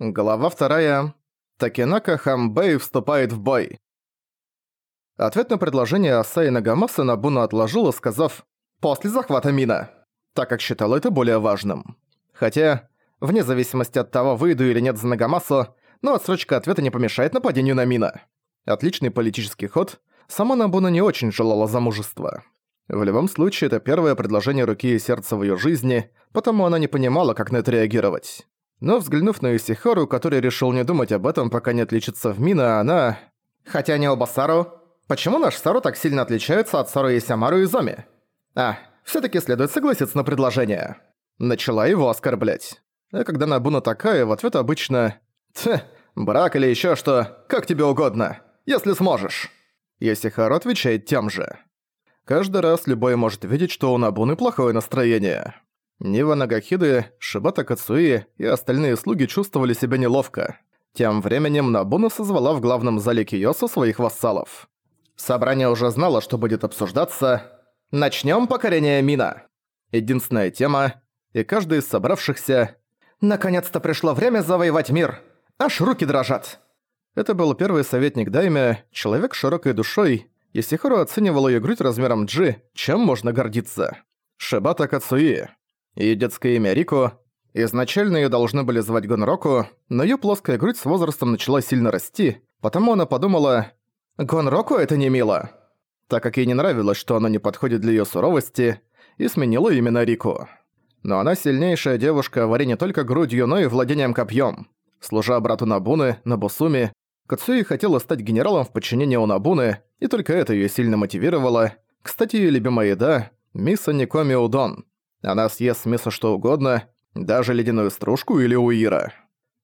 Глава вторая. Такинака Хамбэй вступает в бой. Ответ на предложение Асаи Нагамаса Набуна отложила, сказав «после захвата Мина», так как считала это более важным. Хотя, вне зависимости от того, выйду или нет за Нагамасу, но отсрочка ответа не помешает нападению на Мина. Отличный политический ход, сама Набуна не очень желала замужества. В любом случае, это первое предложение руки и сердца в её жизни, потому она не понимала, как на это реагировать. Но взглянув на Исихару, который решил не думать об этом, пока не отличится в Мина, она... Хотя не оба Сару. Почему наш Сару так сильно отличается от Сару Исямару и Зоми? А, все таки следует согласиться на предложение. Начала его оскорблять. А когда Набуна такая, в ответ обычно... Ть, брак или еще что, как тебе угодно, если сможешь. Исихару отвечает тем же. Каждый раз любой может видеть, что у Набуны плохое настроение. Нива Нагахиды, Шибата Кацуи и остальные слуги чувствовали себя неловко. Тем временем Набуна созвала в главном зале Киосу своих вассалов. Собрание уже знало, что будет обсуждаться. «Начнём покорение Мина!» Единственная тема, и каждый из собравшихся «Наконец-то пришло время завоевать мир! Аж руки дрожат!» Это был первый советник Дайме, человек широкой душой, и Сихару оценивал её грудь размером G, чем можно гордиться. Шибата Кацуи. Её детское имя Рико. Изначально её должны были звать Гонроку, но её плоская грудь с возрастом начала сильно расти, потому она подумала «Гонроку это не мило», так как ей не нравилось, что она не подходит для её суровости, и сменила именно Рику. Но она сильнейшая девушка, варя не только грудью, но и владением копьем. Служа брату Набуны, Набусуми, Кацуи хотела стать генералом в подчинении у Набуны, и только это её сильно мотивировало. Кстати, её любимая еда – мисо Никоми Удон. Она съест с мяса что угодно, даже ледяную стружку или уира.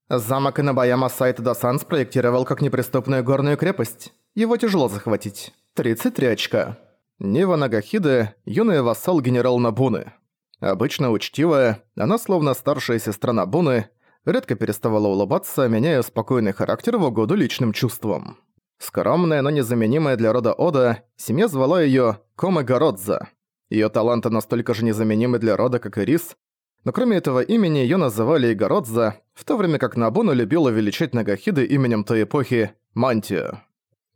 Замок Инабаяма Сайта Дасан спроектировал как неприступную горную крепость. Его тяжело захватить. 33 очка. Нива Нагахиде – юный вассал генерал Набуны. Обычно учтивая, она словно старшая сестра Набуны, редко переставала улыбаться, меняя спокойный характер в угоду личным чувствам. Скромная, но незаменимая для рода Ода, семья звала её Коме Городза – Её таланты настолько же незаменимы для рода, как и Рис, но кроме этого имени её называли Игородза, в то время как Набуна любила величать Нагахиды именем той эпохи Мантию.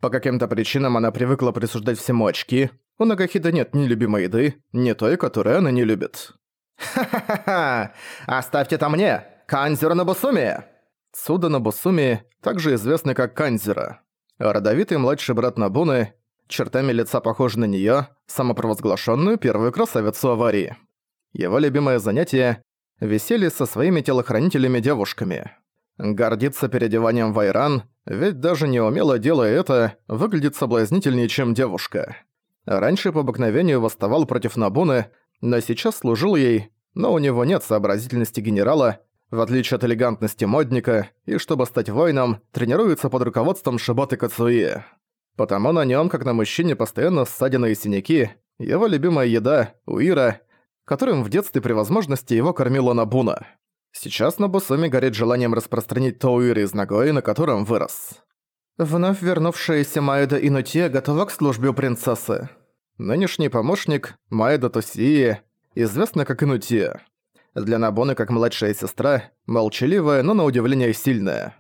По каким-то причинам она привыкла присуждать всему очки, у Нагахиды нет ни любимой еды, ни той, которую она не любит. «Ха-ха-ха! Оставьте это мне! Канзера Набусуми!» Цуда Набусуми, также известный как Канзера. Родовитый младший брат Набуны, чертами лица похожий на неё, самопровозглашенную первую красавицу аварии. Его любимое занятие – веселье со своими телохранителями-девушками. Гордится переодеванием в айран, ведь даже неумело делая это, выглядит соблазнительнее, чем девушка. Раньше по обыкновению восставал против Набуны, но сейчас служил ей, но у него нет сообразительности генерала, в отличие от элегантности модника, и чтобы стать воином, тренируется под руководством Шибаты Кацуи. Потому на нем, как на мужчине, постоянно ссадины и синяки, его любимая еда – уира, которым в детстве при возможности его кормила Набуна. Сейчас Набусуми горит желанием распространить то уира из Нагои, на котором вырос. Вновь вернувшаяся Маэда Инутия готова к службе у принцессы. Нынешний помощник, Маэда Тосии, известна как Инутия. Для Набуны как младшая сестра, молчаливая, но на удивление сильная.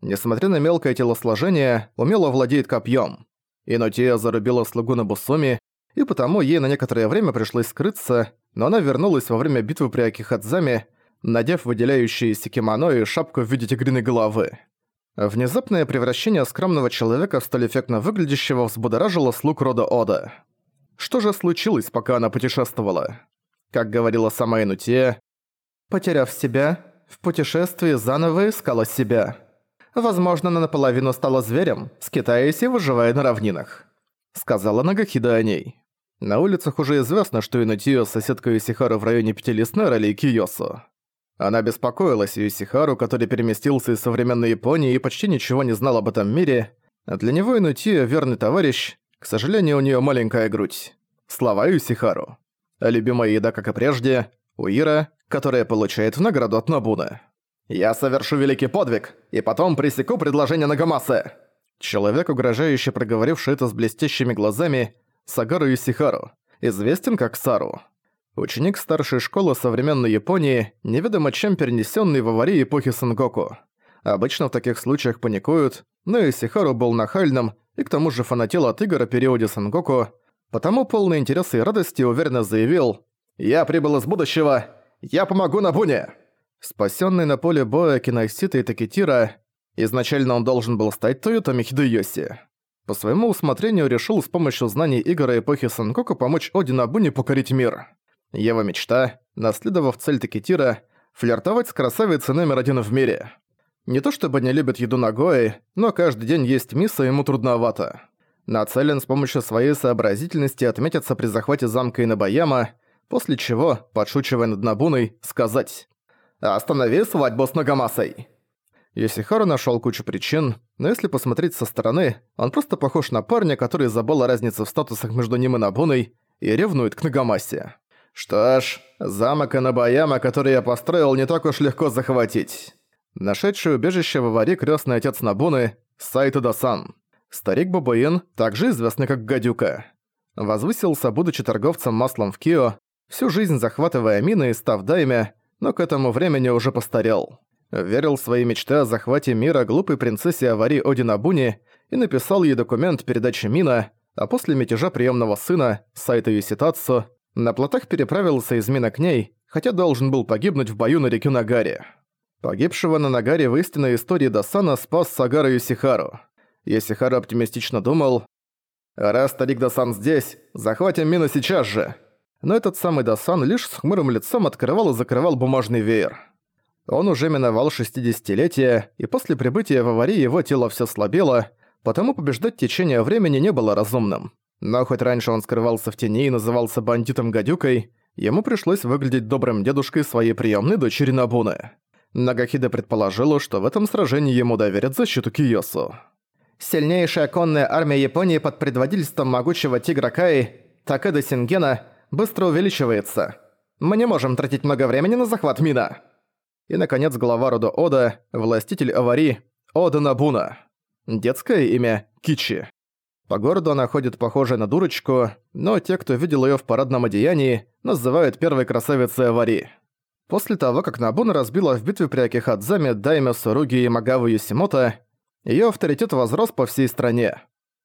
Несмотря на мелкое телосложение, умело владеет копьем. Инотия зарубила слугу на Бусуми, и потому ей на некоторое время пришлось скрыться, но она вернулась во время битвы при Акихадзаме, надев выделяющиеся кимоно и шапку в виде тигриной головы. Внезапное превращение скромного человека в столь эффектно выглядящего взбудоражило слуг рода Ода. Что же случилось, пока она путешествовала? Как говорила сама Инутия, «Потеряв себя, в путешествии заново искала себя». Возможно, она наполовину стала зверем, скитаясь и выживая на равнинах», — сказала Нагахида о ней. На улицах уже известно, что Инутио с соседкой Юсихару в районе Пятилистной роли Киосу. Она беспокоилась Юсихару, который переместился из современной Японии и почти ничего не знал об этом мире, а для него Инутио верный товарищ, к сожалению, у нее маленькая грудь. Слова Юсихару. А любимая еда, как и прежде, Уира, которая получает в награду от Набуна. «Я совершу великий подвиг, и потом пресеку предложение Нагамасы!» Человек, угрожающе проговоривший это с блестящими глазами, Сагару Исихару, известен как Сару. Ученик старшей школы современной Японии, неведомо чем перенесенный в аварии эпохи Сенгоку. Обычно в таких случаях паникуют, но Исихару был нахальным и к тому же фанател от игр о периоде Сангоку, потому полный интереса и радости уверенно заявил «Я прибыл из будущего! Я помогу Набуне!» Спасенный на поле боя Кинайсита и Такетира, изначально он должен был стать Тойотами Хидеоси. По своему усмотрению решил с помощью знаний игр эпохи Сангоку помочь Оди Набуне покорить мир. Его мечта, наследовав цель Такетира, флиртовать с красавицей номер один в мире. Не то чтобы не любит еду Нагои, но каждый день есть мисо ему трудновато. Нацелен с помощью своей сообразительности отметиться при захвате замка Инабаяма, после чего, подшучивая над Набуной, сказать «Останови свадьбу с Нагамасой!» Йосихару нашёл кучу причин, но если посмотреть со стороны, он просто похож на парня, который забыл о разнице в статусах между ним и Набуной и ревнует к Нагамасе. Что ж, замок Инабаяма, который я построил, не так уж легко захватить. Нашедший убежище в аварии крестный отец Набуны – Сайто Дасан. Старик Бабуин, также известный как Гадюка. Возвысился, будучи торговцем маслом в Кио, всю жизнь захватывая мины и став дайме, но к этому времени уже постарел. Верил в свои мечты о захвате мира глупой принцессе аварии Одинабуни и написал ей документ передачи мина, а после мятежа приемного сына, Сайта Юситацу, на плотах переправился из мина к ней, хотя должен был погибнуть в бою на реке Нагаре. Погибшего на Нагаре в истинной истории Дасана спас Сагара Юсихару. Юсихару оптимистично думал, «Раз старик Дасан здесь, захватим мину сейчас же!» Но этот самый Дасан лишь с хмурым лицом открывал и закрывал бумажный веер. Он уже миновал 60-летие, и после прибытия в аварии его тело все слабело, потому побеждать течение времени не было разумным. Но хоть раньше он скрывался в тени и назывался бандитом-гадюкой, ему пришлось выглядеть добрым дедушкой своей приемной дочери Набуны. Нагахида предположила, что в этом сражении ему доверят защиту Киосу. Сильнейшая конная армия Японии под предводительством могучего тигра Каи, Такеда Сингена, быстро увеличивается. Мы не можем тратить много времени на захват Мина. И, наконец, глава рода Ода, властитель аварии, Ода Набуна. Детское имя Кичи. По городу она ходит похожая на дурочку, но те, кто видел её в парадном одеянии, называют первой красавицей Авари. После того, как Набуна разбила в битве при Акихадзаме Дайме Суруги и Магавы Юсимото, её авторитет возрос по всей стране.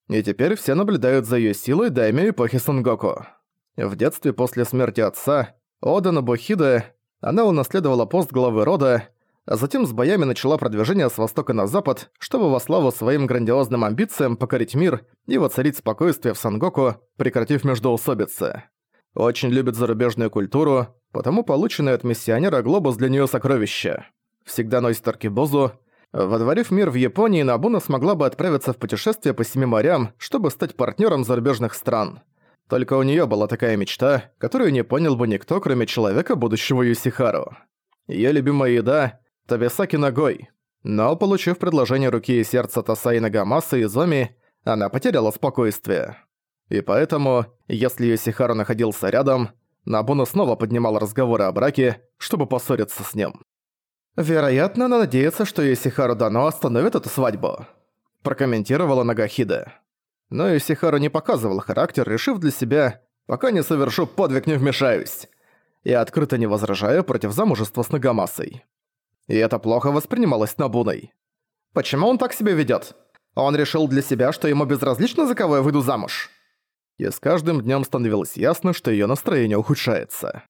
И теперь все наблюдают за её силой Дайме эпохи Сангоку. В детстве после смерти отца, Ода Набухида, она унаследовала пост главы рода, а затем с боями начала продвижение с востока на запад, чтобы во славу своим грандиозным амбициям покорить мир и воцарить спокойствие в Сангоку, прекратив междоусобицы. Очень любит зарубежную культуру, потому полученный от миссионера глобус для нее сокровище. Всегда носит аркибозу. Водворив мир в Японии, Набуна смогла бы отправиться в путешествие по семи морям, чтобы стать партнером зарубежных стран. Только у нее была такая мечта, которую не понял бы никто, кроме человека будущего Юсихару. Ее любимая еда Табисаки ногой. Но, получив предложение руки и сердца Тасаи Нагамаса и Зоми, она потеряла спокойствие. И поэтому, если Йосихару находился рядом, Набуна снова поднимал разговоры о браке, чтобы поссориться с ним. «Вероятно, она надеется, что Йосихару Дано остановит эту свадьбу», прокомментировала Нагахида. Но Йосихару не показывал характер, решив для себя «пока не совершу подвиг, не вмешаюсь», и открыто не возражая против замужества с Нагамасой. И это плохо воспринималось Набуной. Почему он так себя ведёт? Он решил для себя, что ему безразлично, за кого я выйду замуж. И с каждым днём становилось ясно, что её настроение ухудшается.